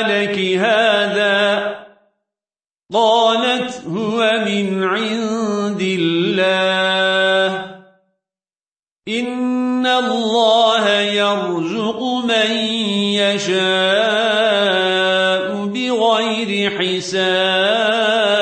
لك هذا قالت هو من عند الله. إن الله يرزق من يشاء بغير حساب.